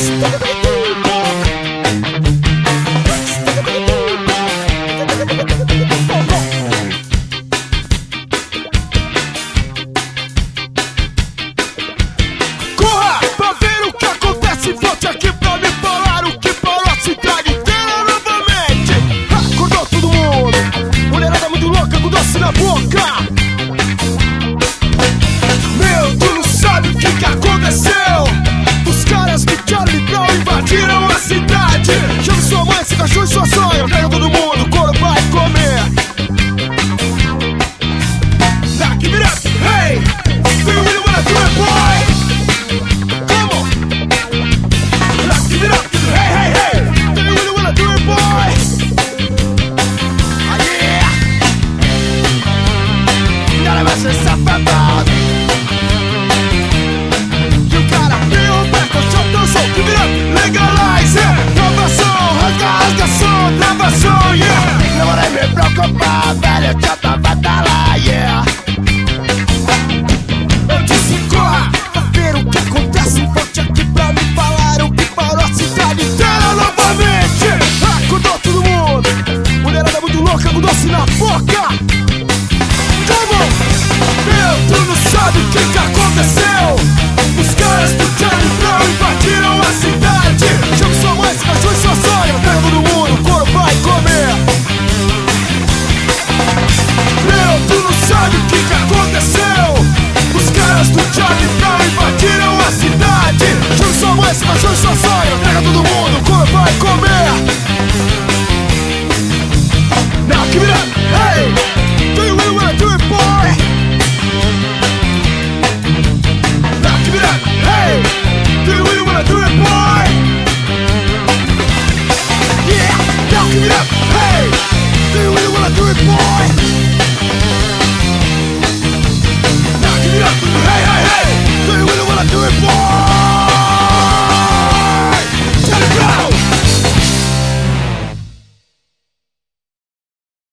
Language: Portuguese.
Stop it! sabe o que, que aconteceu? Os caras do Charlie Brown invadiram a cidade. Jogo sua mãe, se machuque, só sonho. Pega todo mundo, o corpo vai comer. Meu, tu não sabe o que, que aconteceu? Os caras do Charlie Brown invadiram a cidade. Jogo sua mãe, se machuque, só sonho. Pega todo mundo, o corpo vai comer. up.